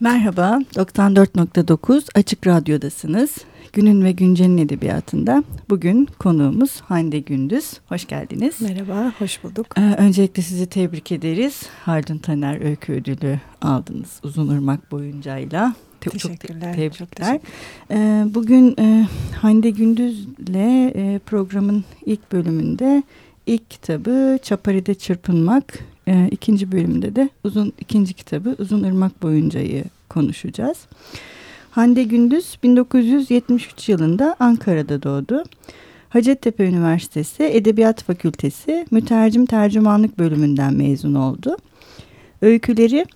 Merhaba, 94.9 Açık Radyo'dasınız. Günün ve Güncel'in edebiyatında bugün konuğumuz Hande Gündüz. Hoş geldiniz. Merhaba, hoş bulduk. Ee, öncelikle sizi tebrik ederiz. Haldun Taner Öykü Ödülü aldınız Uzun Irmak boyuncayla. Te teşekkürler. Çok tebrikler. Çok ee, bugün e, Hande Gündüz'le e, programın ilk bölümünde ilk kitabı Çapari'de Çırpınmak, e, ikinci bölümde de uzun ikinci kitabı Uzun Irmak Boyunca'yı konuşacağız. Hande Gündüz 1973 yılında Ankara'da doğdu. Hacettepe Üniversitesi Edebiyat Fakültesi Mütercim Tercümanlık bölümünden mezun oldu. Öyküleri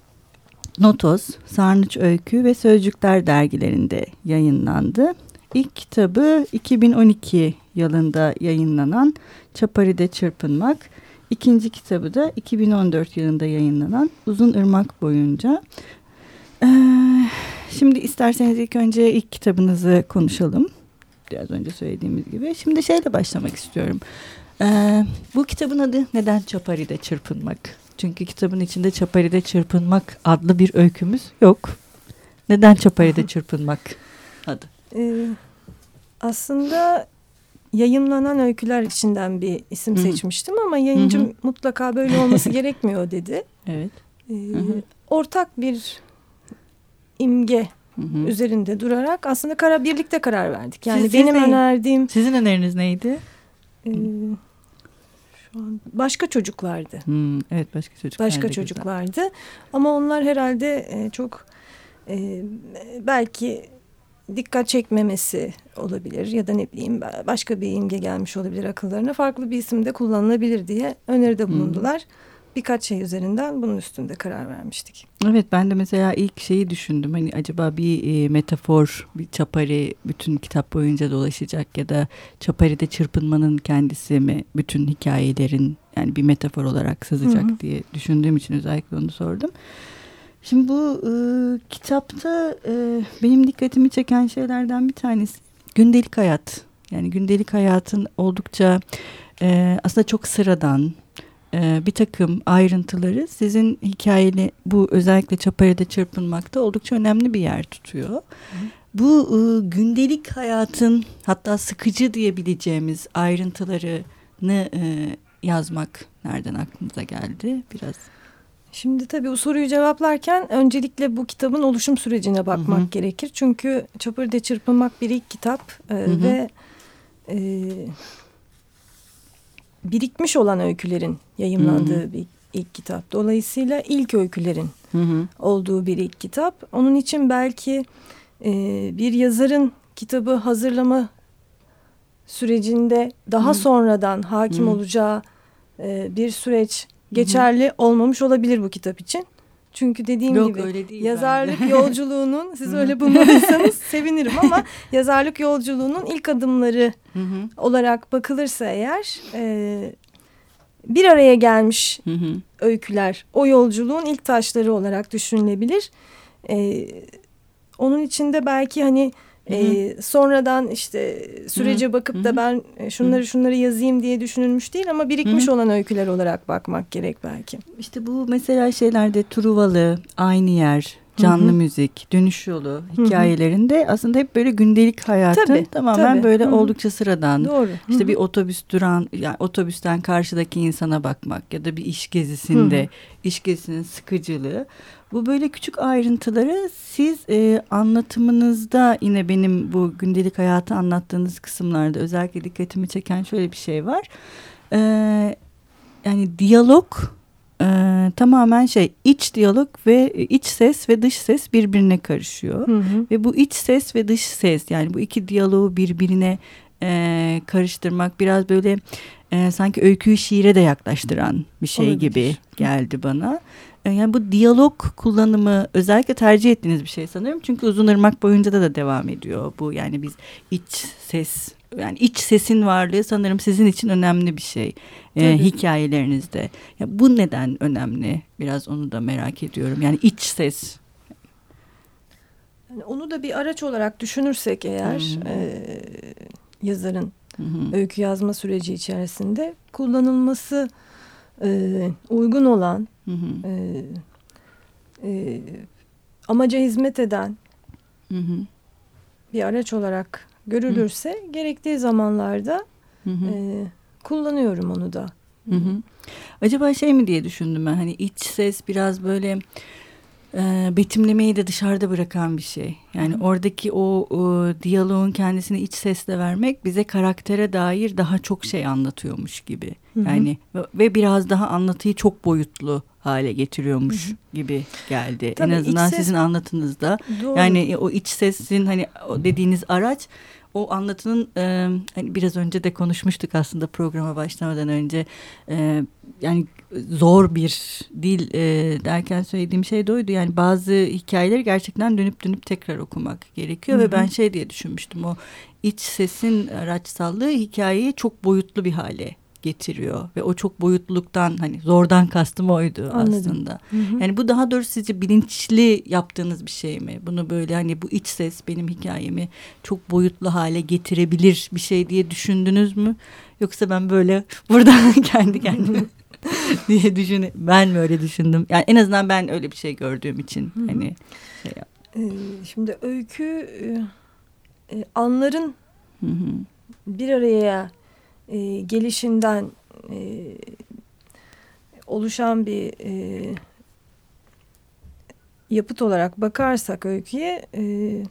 Notos, Sarnıç Öykü ve Sözcükler dergilerinde yayınlandı. İlk kitabı 2012 yılında yayınlanan Çapari'de Çırpınmak. İkinci kitabı da 2014 yılında yayınlanan Uzun Irmak Boyunca. Ee, şimdi isterseniz ilk önce ilk kitabınızı konuşalım. Biraz önce söylediğimiz gibi. Şimdi şeyle başlamak istiyorum. Ee, bu kitabın adı neden Çapari'de Çırpınmak? Çünkü kitabın içinde Çapari'de Çırpınmak adlı bir öykümüz yok. Neden Çapari'de Çırpınmak adı? Ee, aslında yayınlanan öyküler içinden bir isim Hı -hı. seçmiştim ama yayıncım Hı -hı. mutlaka böyle olması gerekmiyor dedi. Evet. Ee, ortak bir imge Hı -hı. üzerinde durarak aslında kara birlikte karar verdik. Yani Siz, benim siz önerdiğim Sizin öneriniz neydi? E, şu an başka çocuklardı. Hmm, evet başka çocuklar. Başka çocuklardı. Güzel. Ama onlar herhalde e, çok e, belki dikkat çekmemesi olabilir ya da ne bileyim başka bir imge gelmiş olabilir akıllarına farklı bir isim de kullanılabilir diye öneride bulundular. Hmm. Birkaç şey üzerinden bunun üstünde karar vermiştik. Evet ben de mesela ilk şeyi düşündüm hani acaba bir e, metafor bir çapari bütün kitap boyunca dolaşacak ya da çaparide çırpınmanın kendisi mi bütün hikayelerin yani bir metafor olarak sızacak Hı -hı. diye düşündüğüm için özellikle onu sordum. Şimdi bu e, kitapta e, benim dikkatimi çeken şeylerden bir tanesi gündelik hayat. Yani gündelik hayatın oldukça e, aslında çok sıradan e, bir takım ayrıntıları sizin hikayeli bu özellikle Çapara'da çırpınmakta oldukça önemli bir yer tutuyor. Hı. Bu e, gündelik hayatın hatta sıkıcı diyebileceğimiz ayrıntılarını e, yazmak nereden aklınıza geldi biraz? Şimdi tabii bu soruyu cevaplarken öncelikle bu kitabın oluşum sürecine bakmak hı hı. gerekir. Çünkü Çapır'da Çırpınmak bir ilk kitap e, hı hı. ve e, birikmiş olan öykülerin yayımlandığı hı hı. bir ilk kitap. Dolayısıyla ilk öykülerin hı hı. olduğu bir ilk kitap. Onun için belki e, bir yazarın kitabı hazırlama sürecinde daha hı. sonradan hakim hı. olacağı e, bir süreç geçerli Hı -hı. olmamış olabilir bu kitap için. Çünkü dediğim Yok, gibi öyle değil yazarlık bence. yolculuğunun siz öyle bulmadıysanız sevinirim ama yazarlık yolculuğunun ilk adımları Hı -hı. olarak bakılırsa eğer e, bir araya gelmiş Hı -hı. öyküler o yolculuğun ilk taşları olarak düşünülebilir. E, onun içinde belki hani e, sonradan işte sürece Hı -hı. bakıp da ben şunları şunları yazayım diye düşünülmüş değil ama birikmiş Hı -hı. olan öyküler olarak bakmak gerek belki. İşte bu mesela şeylerde Truvalı, Aynı Yer, canlı Hı -hı. müzik, dönüş yolu hikayelerinde Hı -hı. aslında hep böyle gündelik hayatın tabii, tamamen tabii. böyle Hı -hı. oldukça sıradan. Doğru. İşte Hı -hı. bir otobüs duran, yani otobüsten karşıdaki insana bakmak ya da bir iş gezisinde Hı -hı. iş gezisinin sıkıcılığı. Bu böyle küçük ayrıntıları siz e, anlatımınızda yine benim bu gündelik hayatı anlattığınız kısımlarda özellikle dikkatimi çeken şöyle bir şey var. E, yani diyalog e, tamamen şey iç diyalog ve iç ses ve dış ses birbirine karışıyor. Hı hı. Ve bu iç ses ve dış ses yani bu iki diyaloğu birbirine e, karıştırmak biraz böyle e, sanki öyküyü şiire de yaklaştıran bir şey Olabilir. gibi geldi bana. E, yani bu diyalog kullanımı özellikle tercih ettiğiniz bir şey sanıyorum. Çünkü uzun ırmak boyunca da, da devam ediyor bu. Yani biz iç ses yani iç sesin varlığı sanırım sizin için önemli bir şey e, hikayelerinizde. Ya bu neden önemli? Biraz onu da merak ediyorum. Yani iç ses. Yani onu da bir araç olarak düşünürsek eğer hmm. e, yazarın hmm. öykü yazma süreci içerisinde kullanılması e, uygun olan hı hı. E, e, amaca hizmet eden hı hı. bir araç olarak görülürse hı. gerektiği zamanlarda hı hı. E, kullanıyorum onu da. Hı hı. Acaba şey mi diye düşündüm ben hani iç ses biraz böyle e, betimlemeyi de dışarıda bırakan bir şey. Yani Hı. oradaki o, o diyaloğun kendisini iç sesle vermek bize karaktere dair daha çok şey anlatıyormuş gibi. Hı. Yani ve, biraz daha anlatıyı çok boyutlu hale getiriyormuş Hı. gibi geldi. Tabii en azından ses... sizin anlatınızda. Doğru. Yani o iç sesin hani dediğiniz araç o anlatının e, hani biraz önce de konuşmuştuk aslında programa başlamadan önce. E, yani zor bir dil e, derken söylediğim şey de oydu. Yani bazı hikayeleri gerçekten dönüp dönüp tekrar okumak gerekiyor Hı -hı. ve ben şey diye düşünmüştüm. O iç sesin araçsallığı hikayeyi çok boyutlu bir hale getiriyor ve o çok boyutluluktan hani zordan kastım oydu Anladım. aslında. Hı hı. Yani bu daha doğrusu sizce bilinçli yaptığınız bir şey mi? Bunu böyle hani bu iç ses benim hikayemi çok boyutlu hale getirebilir bir şey diye düşündünüz mü? Yoksa ben böyle buradan kendi kendime diye düşün ben mi öyle düşündüm? Yani en azından ben öyle bir şey gördüğüm için hı hı. hani şey yap. Ee, şimdi öykü e, e anların hı hı. bir araya e, gelişinden e, oluşan bir e, yapıt olarak bakarsak öyküye e,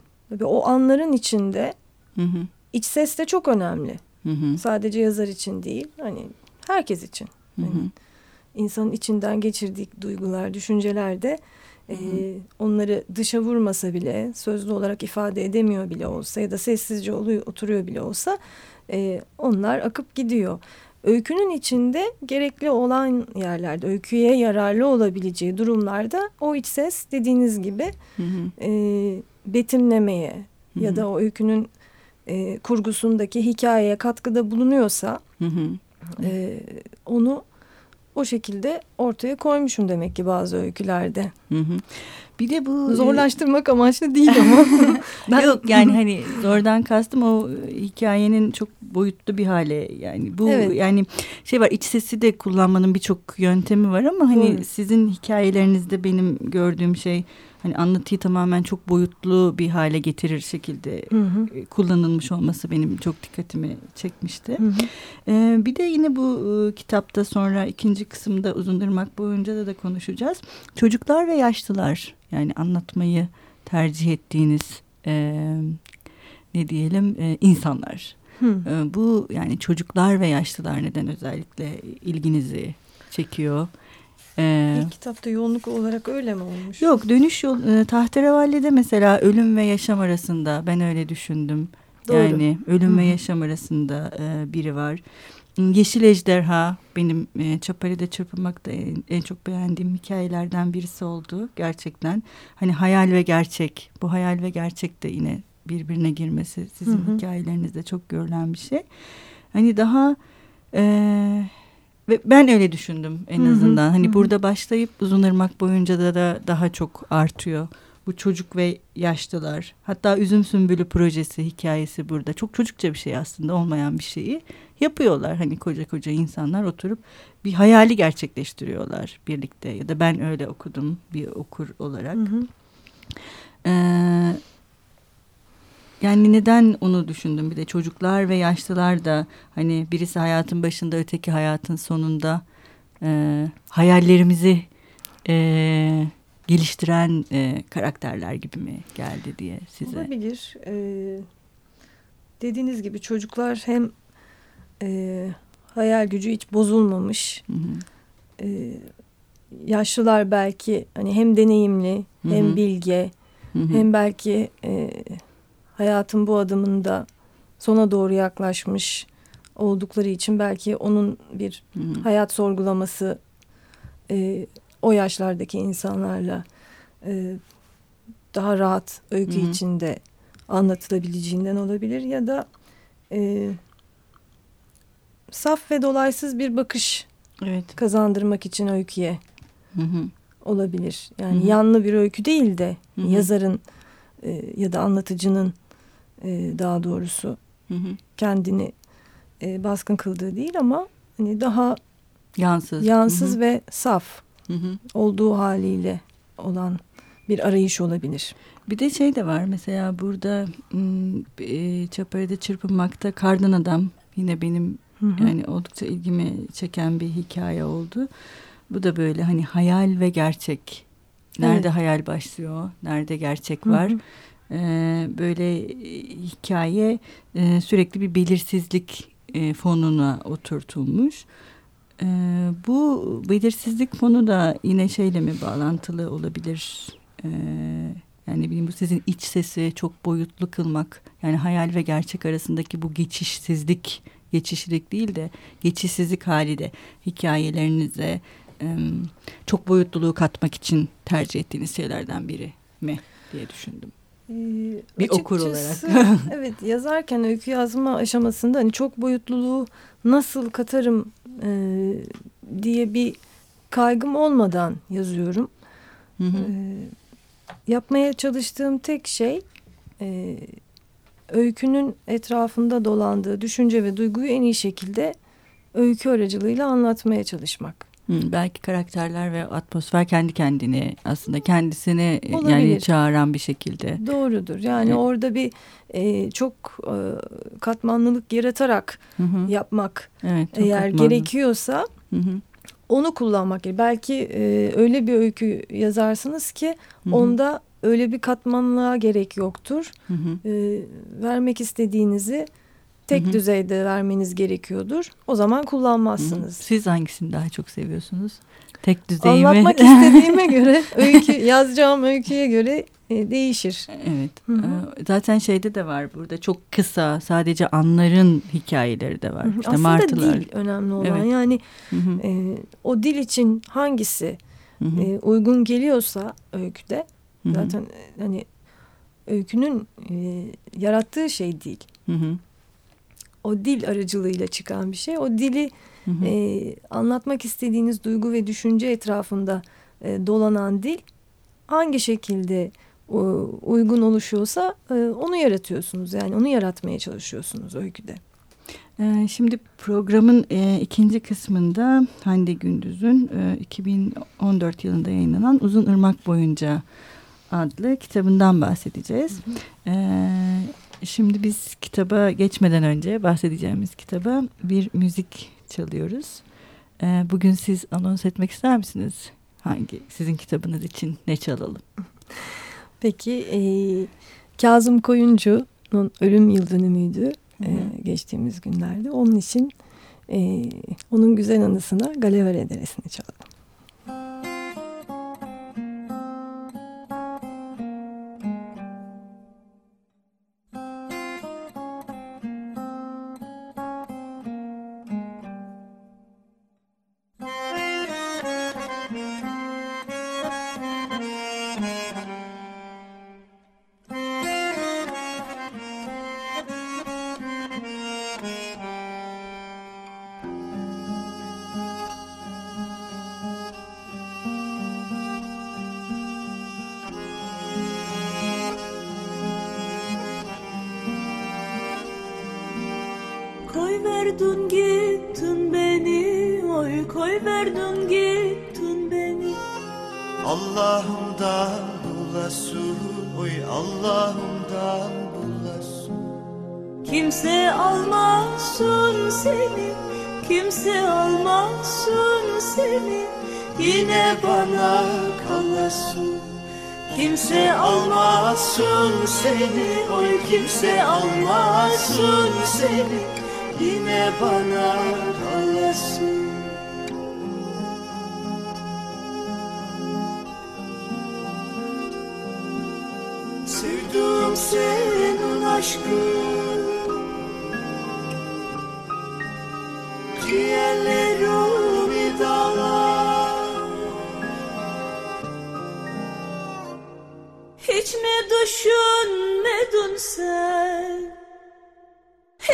o anların içinde hı hı. iç ses de çok önemli. Hı hı. Sadece yazar için değil hani herkes için. Hı hı. Yani insanın içinden geçirdiği duygular, düşünceler de e, onları dışa vurmasa bile sözlü olarak ifade edemiyor bile olsa ya da sessizce oluyor, oturuyor bile olsa e, onlar akıp gidiyor. Öykünün içinde gerekli olan yerlerde, öyküye yararlı olabileceği durumlarda o iç ses dediğiniz gibi hı hı. E, betimlemeye hı hı. ya da o öykünün e, kurgusundaki hikayeye katkıda bulunuyorsa hı hı. E, onu o şekilde ortaya koymuşum demek ki bazı öykülerde. Hı hı. Bir de bu e, zorlaştırmak amaçlı değil ama. ben... Yok yani hani zordan kastım o hikayenin çok boyutlu bir hale yani bu evet. yani şey var iç sesi de kullanmanın birçok yöntemi var ama hani Doğru. sizin hikayelerinizde benim gördüğüm şey hani anlatıyı tamamen çok boyutlu bir hale getirir şekilde hı hı. E, kullanılmış olması benim çok dikkatimi çekmişti. Hı hı. Ee, bir de yine bu e, kitapta sonra ikinci kısımda uzundurmak boyunca da da konuşacağız. Çocuklar ve yaşlılar yani anlatmayı tercih ettiğiniz e, ne diyelim e, insanlar. Hı. E, bu yani çocuklar ve yaşlılar neden özellikle ilginizi çekiyor? Ee, İlk kitapta yoğunluk olarak öyle mi olmuş? Yok dönüş yol e, Tahterevalli'de mesela ölüm ve yaşam arasında ben öyle düşündüm. Doğru. Yani ölüm Hı. ve yaşam arasında e, biri var. Yeşil Ejderha benim e, Çapari'de çırpınmakta en, en çok beğendiğim hikayelerden birisi oldu gerçekten. Hani hayal ve gerçek bu hayal ve gerçek de yine birbirine girmesi sizin hı hı. hikayelerinizde çok görülen bir şey. Hani daha e, ve ben öyle düşündüm en azından. Hı. Hani hı. burada başlayıp uzun ırmak boyunca da, da daha çok artıyor. Bu çocuk ve yaşlılar. Hatta Üzüm Sümbülü projesi hikayesi burada. Çok çocukça bir şey aslında olmayan bir şeyi yapıyorlar. Hani koca koca insanlar oturup bir hayali gerçekleştiriyorlar birlikte. Ya da ben öyle okudum bir okur olarak. Hı hı. Ee, yani neden onu düşündüm bir de çocuklar ve yaşlılar da hani birisi hayatın başında öteki hayatın sonunda e, hayallerimizi e, geliştiren e, karakterler gibi mi geldi diye size? Olabilir. Ee, dediğiniz gibi çocuklar hem e, hayal gücü hiç bozulmamış. Hı hı. E, yaşlılar belki hani hem deneyimli hı hı. hem bilge hı hı. hem belki e, hayatın bu adımında sona doğru yaklaşmış oldukları için belki onun bir hı hı. hayat sorgulaması e, o yaşlardaki insanlarla e, daha rahat öykü hı hı. içinde anlatılabileceğinden olabilir ya da e, saf ve dolaysız bir bakış evet. kazandırmak için öyküye hı hı. olabilir. Yani hı hı. yanlı bir öykü değil de hı hı. yazarın e, ya da anlatıcının e, daha doğrusu hı hı. kendini e, baskın kıldığı değil ama hani daha yansız, yansız hı hı. ve saf hı hı. olduğu haliyle olan bir arayış olabilir. Bir de şey de var mesela burada e, Çaparı'da çırpınmakta kardan adam yine benim hı hı. yani oldukça ilgimi çeken bir hikaye oldu. Bu da böyle hani hayal ve gerçek. Nerede evet. hayal başlıyor, nerede gerçek var. Hı hı. Ee, böyle hikaye e, sürekli bir belirsizlik e, fonuna oturtulmuş. E, bu belirsizlik fonu da yine şeyle mi bağlantılı olabilir? E, yani bileyim bu sizin iç sesi çok boyutlu kılmak. Yani hayal ve gerçek arasındaki bu geçişsizlik, geçişlik değil de geçişsizlik hali de hikayelerinize e, çok boyutluluğu katmak için tercih ettiğiniz şeylerden biri mi diye düşündüm. Ee, bir okur olarak. evet yazarken öykü yazma aşamasında hani çok boyutluluğu nasıl katarım e, diye bir kaygım olmadan yazıyorum. Hı hı. E, yapmaya çalıştığım tek şey e, öykünün etrafında dolandığı düşünce ve duyguyu en iyi şekilde öykü aracılığıyla anlatmaya çalışmak. Belki karakterler ve atmosfer kendi kendini aslında kendisini e, Olabilir. yani çağıran bir şekilde. Doğrudur. Yani evet. orada bir e, çok e, katmanlılık yaratarak hı hı. yapmak evet, eğer katmanlı. gerekiyorsa hı hı. onu kullanmak gerekiyor. Belki e, öyle bir öykü yazarsınız ki hı hı. onda öyle bir katmanlığa gerek yoktur. Hı hı. E, vermek istediğinizi tek Hı -hı. düzeyde vermeniz gerekiyordur. O zaman kullanmazsınız. Hı -hı. Siz hangisini daha çok seviyorsunuz? Tek düzeyi mi? Anlatmak istediğime göre, öykü yazacağım öyküye göre e, değişir. Evet. Hı -hı. Zaten şeyde de var burada çok kısa sadece anların hikayeleri de var. İşte Aslında martılar. dil önemli olan. Evet. Yani Hı -hı. E, o dil için hangisi Hı -hı. E, uygun geliyorsa öyküde Hı -hı. zaten e, hani öykünün e, yarattığı şey değil. Hı hı o dil aracılığıyla çıkan bir şey. O dili hı hı. E, anlatmak istediğiniz duygu ve düşünce etrafında e, dolanan dil hangi şekilde o, uygun oluşuyorsa e, onu yaratıyorsunuz. Yani onu yaratmaya çalışıyorsunuz öyküde. E, şimdi programın e, ikinci kısmında Hande Gündüz'ün e, 2014 yılında yayınlanan Uzun Irmak Boyunca adlı kitabından bahsedeceğiz. Hı hı. Şimdi biz kitaba geçmeden önce bahsedeceğimiz kitaba bir müzik çalıyoruz. Ee, bugün siz anons etmek ister misiniz? Hangi sizin kitabınız için ne çalalım? Peki e, Kazım Koyuncu'nun ölüm yıl dönümüydü e, geçtiğimiz günlerde. Onun için e, onun güzel anısına Galaver Ederesi'ni çalalım. Verdin gittin beni Oy koy verdin gittin beni. Allah'ımdan bulasın Oy Allah'ımdan bulasın. Kimse almasın seni Kimse almasın seni. Yine bana kalasın. Kimse almasın seni Oy kimse almasın seni yine bana kalasın Sevdim senin aşkın Ciğerlerimi dağlar. Hiç mi düşünmedin sen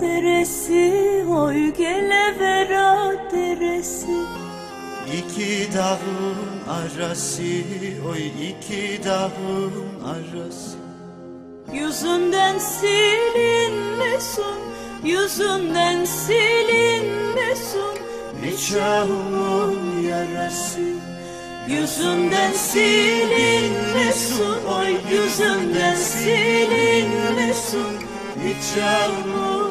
deresi oy gelevera deresi. İki dağın arası oy iki dağın arası. Yüzünden silinmesin Yüzünden silinmesin. Nikahımın yarası. Yüzünden silinmesin Oy yüzünden silinmesin. Nikahımın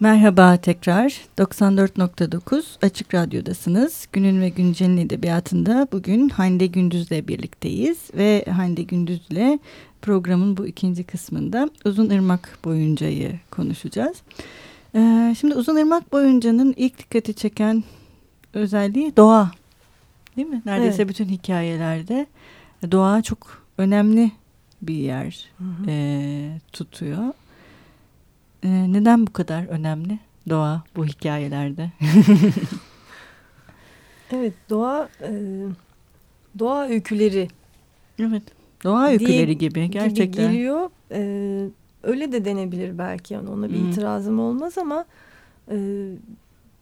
Merhaba tekrar 94.9 Açık Radyo'dasınız. Günün ve Güncel'in edebiyatında bugün Hande Gündüz'le birlikteyiz. Ve Hande Gündüz'le programın bu ikinci kısmında Uzun Irmak Boyunca'yı konuşacağız. Ee, şimdi Uzun Irmak Boyunca'nın ilk dikkati çeken özelliği doğa. Değil mi? Neredeyse Evet. bütün hikayelerde doğa çok önemli bir yer e, tutuyor. E, neden bu kadar önemli doğa bu hikayelerde? Evet doğa e, doğa öyküleri evet. Doğa öyküleri gibi gerçekten. gibi geliyor. E, öyle de denebilir belki yani ona bir Hı. itirazım olmaz ama e,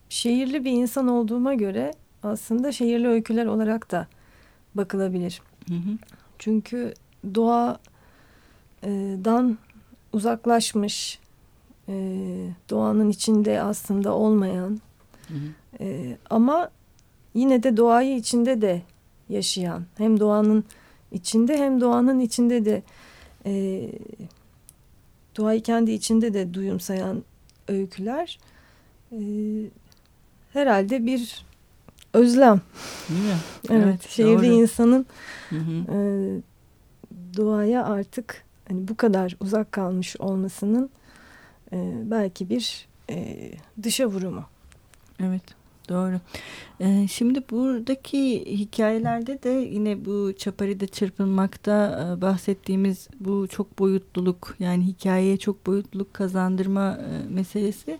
şehirli bir insan olduğuma göre aslında şehirli öyküler olarak da bakılabilir. Hı hı. Çünkü doğadan uzaklaşmış, e, doğanın içinde aslında olmayan Hı hı. e, ama yine de doğayı içinde de yaşayan, hem doğanın içinde hem doğanın içinde de e, doğayı kendi içinde de duyumsayan öyküler e, herhalde bir özlem. Değil mi? Evet, Evet, şehirli doğru. insanın Hı hı. e, doğaya artık hani bu kadar uzak kalmış olmasının e, belki bir e, dışa vurumu. Evet doğru. Ee, şimdi buradaki hikayelerde de yine bu çaparide çırpınmakta e, bahsettiğimiz bu çok boyutluluk yani hikayeye çok boyutluluk kazandırma e, meselesi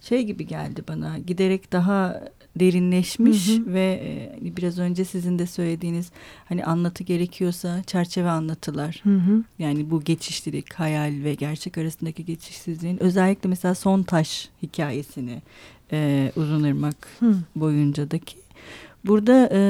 şey gibi geldi bana giderek daha derinleşmiş Hı hı. ve e, biraz önce sizin de söylediğiniz hani anlatı gerekiyorsa çerçeve anlatılar yani bu geçişlilik, hayal ve gerçek arasındaki geçişsizliğin özellikle mesela son taş hikayesini e, Uzunırmak Hı. boyuncadaki burada e,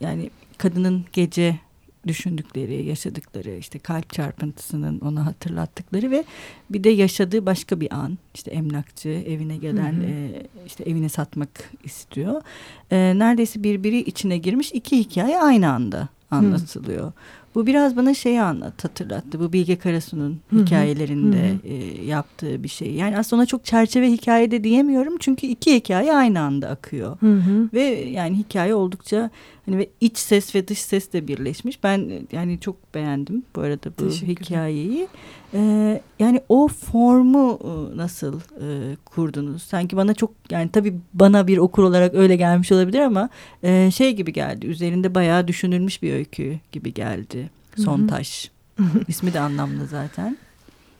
yani kadının gece düşündükleri, yaşadıkları işte kalp çarpıntısının ona hatırlattıkları ve bir de yaşadığı başka bir an işte emlakçı evine gelen Hı hı. e, işte evini satmak istiyor. E, neredeyse birbiri içine girmiş iki hikaye aynı anda anlatılıyor. Bu biraz bana şeyi anlat hatırlattı. Bu Bilge Karasu'nun Hı hı. hikayelerinde Hı e, yaptığı bir şey. Yani aslında ona çok çerçeve hikaye de diyemiyorum. Çünkü iki hikaye aynı anda akıyor. Hı hı. Ve yani hikaye oldukça hani ve iç ses ve dış ses de birleşmiş. Ben yani çok beğendim bu arada bu hikayeyi. Ee, yani o formu e, nasıl e, kurdunuz? Sanki bana çok yani tabii bana bir okur olarak öyle gelmiş olabilir ama e, şey gibi geldi. Üzerinde bayağı düşünülmüş bir öykü gibi geldi. Son taş. İsmi de anlamlı zaten.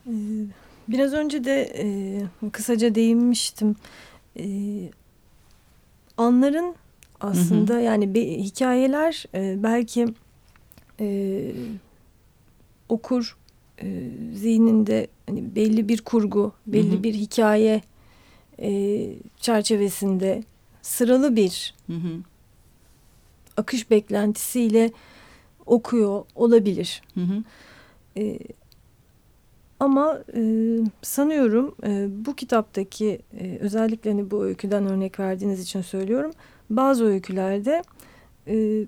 Ee, Biraz önce de e, kısaca değinmiştim. E, anların aslında yani bir hikayeler e, belki e, okur e, zihninde hani belli bir kurgu, belli Hı hı. bir hikaye e, çerçevesinde sıralı bir Hı hı. akış beklentisiyle okuyor olabilir. Hı hı. E, ama e, sanıyorum e, bu kitaptaki e, özellikle hani bu öyküden örnek verdiğiniz için söylüyorum. Bazı öykülerde e,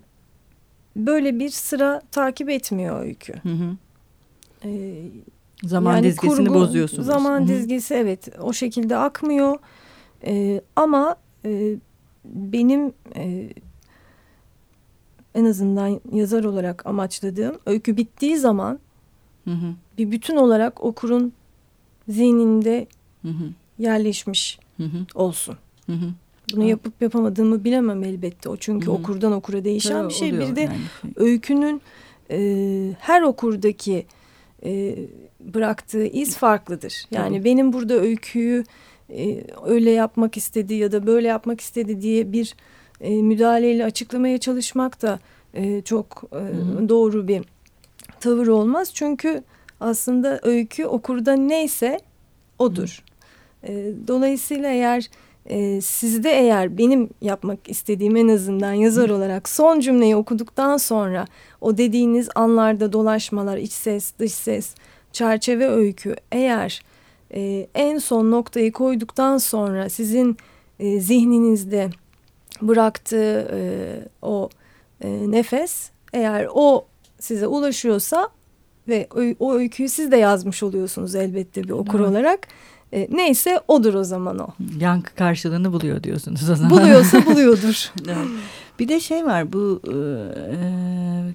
böyle bir sıra takip etmiyor öykü. Hı hı. E, Zaman yani dizgesini kurgu, bozuyorsunuz. Zaman Hı -hı. dizgesi evet o şekilde akmıyor. E, ama e, benim e, en azından yazar olarak amaçladığım öykü bittiği zaman hı hı. bir bütün olarak okurun zihninde hı hı. yerleşmiş hı hı. olsun. Hı hı. Bunu evet. yapıp yapamadığımı bilemem elbette. O çünkü hı okurdan okura değişen Tabii, bir şey. Bir de yani. öykünün e, her okurdaki e, bıraktığı iz farklıdır. Yani Tabii. benim burada öyküyü e, öyle yapmak istedi ya da böyle yapmak istedi diye bir e, müdahaleyle açıklamaya çalışmak da e, çok e, doğru bir tavır olmaz. Çünkü aslında öykü okurda neyse odur. E, dolayısıyla eğer e, sizde eğer benim yapmak istediğim en azından yazar olarak son cümleyi okuduktan sonra o dediğiniz anlarda dolaşmalar, iç ses, dış ses, çerçeve öykü eğer e, en son noktayı koyduktan sonra sizin e, zihninizde bıraktığı e, o e, nefes eğer o size ulaşıyorsa ve o, o öyküyü siz de yazmış oluyorsunuz elbette bir okur evet. olarak. E, neyse odur o zaman o. Yankı karşılığını buluyor diyorsunuz o zaman. Buluyorsa buluyordur. evet. Bir de şey var bu e, e,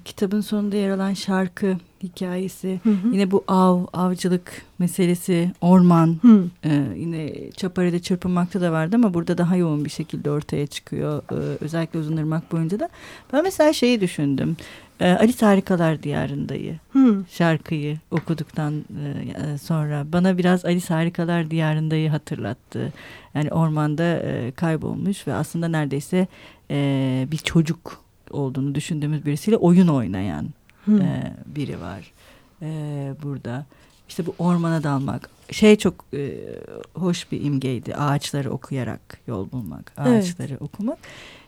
kitabın sonunda yer alan şarkı hikayesi. Hı hı. Yine bu av, avcılık meselesi, orman. Hı. E, yine Çapare'de çırpınmakta da vardı ama burada daha yoğun bir şekilde ortaya çıkıyor. E, özellikle Uzunırmak boyunca da. Ben mesela şeyi düşündüm. E, Alice Harikalar Diyarında'yı hmm. şarkıyı okuduktan e, sonra bana biraz Alice Harikalar Diyarında'yı hatırlattı. Yani ormanda e, kaybolmuş ve aslında neredeyse e, bir çocuk olduğunu düşündüğümüz birisiyle oyun oynayan hmm. e, biri var e, burada. İşte bu ormana dalmak şey çok e, hoş bir imgeydi ağaçları okuyarak yol bulmak ağaçları evet. okumak.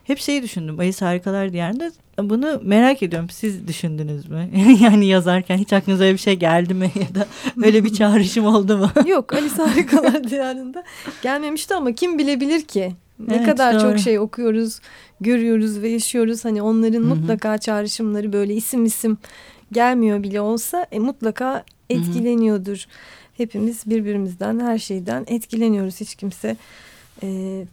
Hep şeyi düşündüm Ayı Harikalar Diyarı'nda bunu merak ediyorum. Siz düşündünüz mü? yani yazarken hiç aklınıza öyle bir şey geldi mi? Ya da öyle bir çağrışım oldu mu? Yok Alice Harikalar Diyarı'nda gelmemişti ama kim bilebilir ki? Ne evet, kadar doğru. çok şey okuyoruz, görüyoruz ve yaşıyoruz. Hani onların Hı -hı. mutlaka çağrışımları böyle isim isim gelmiyor bile olsa e, mutlaka etkileniyordur. Hı -hı. Hepimiz birbirimizden her şeyden etkileniyoruz. Hiç kimse e,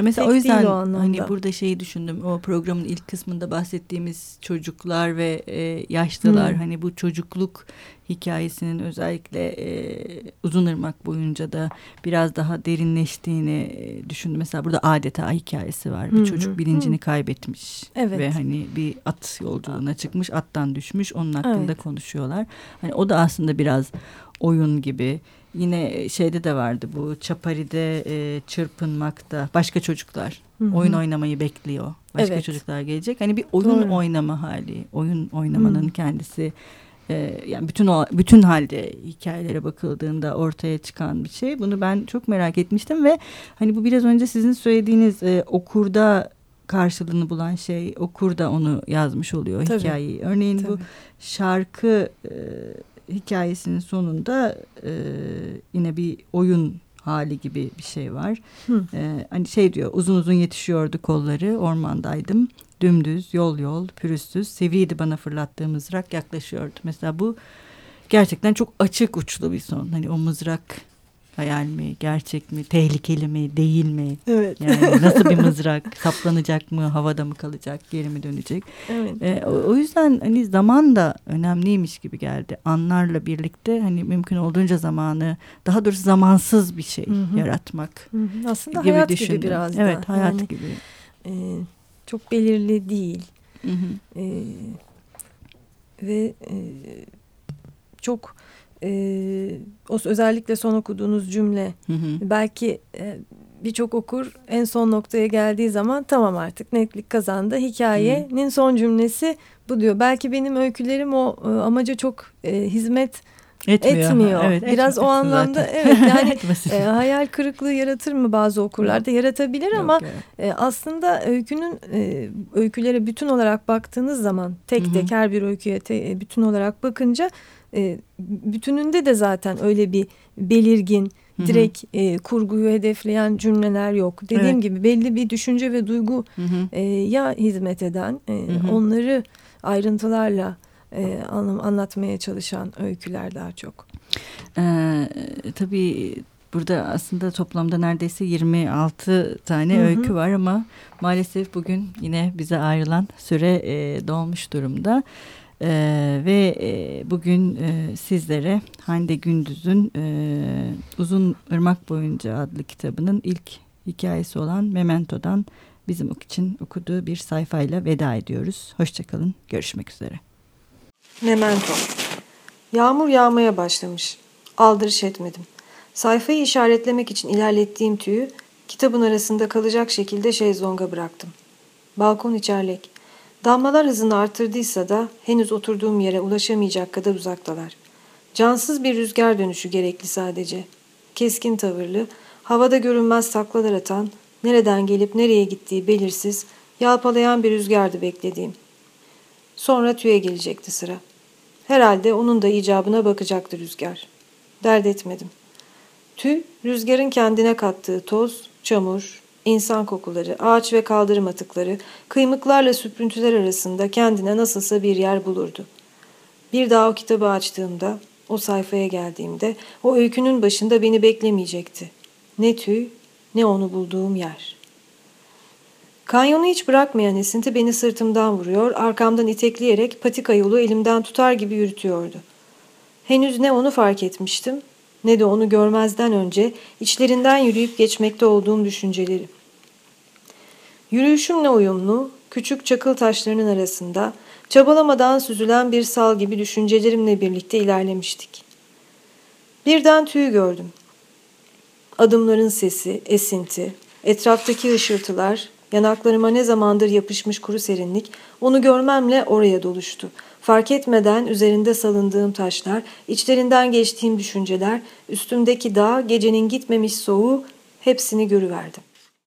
Mesela o yüzden o hani burada şeyi düşündüm. O programın ilk kısmında bahsettiğimiz çocuklar ve e, yaşlılar hmm. hani bu çocukluk hikayesinin özellikle e, Uzunırmak boyunca da biraz daha derinleştiğini e, düşündüm. Mesela burada adeta hikayesi var. Bir hmm. çocuk bilincini hmm. kaybetmiş evet. ve hani bir at yolculuğuna çıkmış, attan düşmüş. Onun hakkında evet. konuşuyorlar. Hani o da aslında biraz oyun gibi Yine şeyde de vardı bu Çapari'de e, çırpınmakta başka çocuklar Hı -hı. oyun oynamayı bekliyor. Başka evet. çocuklar gelecek. Hani bir oyun Doğru. oynama hali, oyun oynamanın Hı. kendisi e, yani bütün o bütün halde hikayelere bakıldığında ortaya çıkan bir şey. Bunu ben çok merak etmiştim ve hani bu biraz önce sizin söylediğiniz e, okurda karşılığını bulan şey okur da onu yazmış oluyor Tabii. hikayeyi. Örneğin Tabii. bu şarkı e, hikayesinin sonunda e, yine bir oyun hali gibi bir şey var. E, hani şey diyor uzun uzun yetişiyordu kolları ormandaydım. Dümdüz yol yol pürüzsüz sevriydi bana fırlattığı mızrak yaklaşıyordu. Mesela bu gerçekten çok açık uçlu bir son. Hani o mızrak hayal mi, gerçek mi, tehlikeli mi, değil mi? Evet. Yani nasıl bir mızrak, saplanacak mı, havada mı kalacak, geri mi dönecek? Evet. Ee, o, o yüzden hani zaman da önemliymiş gibi geldi. Anlarla birlikte hani mümkün olduğunca zamanı, daha doğrusu zamansız bir şey Hı -hı. yaratmak. Hı -hı. Aslında gibi hayat düşündüm. gibi biraz da. Evet, hayat yani, gibi. E, çok belirli değil. Hı -hı. E, ve e, çok e, o özellikle son okuduğunuz cümle hı hı. belki e, birçok okur en son noktaya geldiği zaman tamam artık netlik kazandı. Hikayenin hı. son cümlesi bu diyor. Belki benim öykülerim o e, amaca çok e, hizmet etmiyor. etmiyor. Evet, Biraz o anlamda zaten. evet yani e, hayal kırıklığı yaratır mı bazı okurlarda yaratabilir Yok ama e, aslında öykünün e, öykülere bütün olarak baktığınız zaman tek Hı -hı. tek her bir öyküye te, e, bütün olarak bakınca e, bütününde de zaten öyle bir belirgin direkt e, kurguyu hedefleyen cümleler yok. Dediğim evet. gibi belli bir düşünce ve duygu Hı -hı. E, ya hizmet eden e, Hı -hı. onları ayrıntılarla e, anlatmaya çalışan öyküler daha çok. Ee, tabii burada aslında toplamda neredeyse 26 tane hı hı. öykü var ama maalesef bugün yine bize ayrılan süre e, dolmuş durumda. Ee, ve e, bugün e, sizlere Hande Gündüz'ün e, Uzun Irmak Boyunca adlı kitabının ilk hikayesi olan Memento'dan bizim için okuduğu bir sayfayla veda ediyoruz. Hoşçakalın, görüşmek üzere. Memento Yağmur yağmaya başlamış. Aldırış etmedim. Sayfayı işaretlemek için ilerlettiğim tüyü kitabın arasında kalacak şekilde şezlonga bıraktım. Balkon içerlek. Damlalar hızını artırdıysa da henüz oturduğum yere ulaşamayacak kadar uzaktalar. Cansız bir rüzgar dönüşü gerekli sadece. Keskin tavırlı, havada görünmez taklalar atan, nereden gelip nereye gittiği belirsiz, yalpalayan bir rüzgardı beklediğim. Sonra tüye gelecekti sıra. Herhalde onun da icabına bakacaktı rüzgar. Dert etmedim. Tüy, rüzgarın kendine kattığı toz, çamur, insan kokuları, ağaç ve kaldırım atıkları, kıymıklarla süprüntüler arasında kendine nasılsa bir yer bulurdu. Bir daha o kitabı açtığımda, o sayfaya geldiğimde, o öykünün başında beni beklemeyecekti. Ne tüy, ne onu bulduğum yer. Kanyonu hiç bırakmayan esinti beni sırtımdan vuruyor, arkamdan itekleyerek patika yolu elimden tutar gibi yürütüyordu. Henüz ne onu fark etmiştim, ne de onu görmezden önce içlerinden yürüyüp geçmekte olduğum düşünceleri. Yürüyüşümle uyumlu, küçük çakıl taşlarının arasında çabalamadan süzülen bir sal gibi düşüncelerimle birlikte ilerlemiştik. Birden tüy gördüm. Adımların sesi, esinti, etraftaki ışırtılar, yanaklarıma ne zamandır yapışmış kuru serinlik onu görmemle oraya doluştu. Fark etmeden üzerinde salındığım taşlar, içlerinden geçtiğim düşünceler, üstümdeki dağ, gecenin gitmemiş soğuğu hepsini görüverdim.